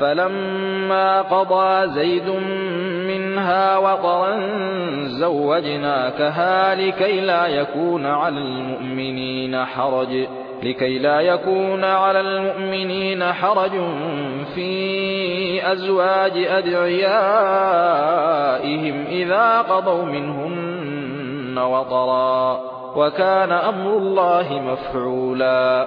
فلما قضى زيد منها وطرا زوجناكها لكي لا يكون على المؤمنين حرج لكي لا يكون على المؤمنين حرج في أزواج أدعيائهم إذا قضوا منهن وطرا وكان أمر الله مفعولا.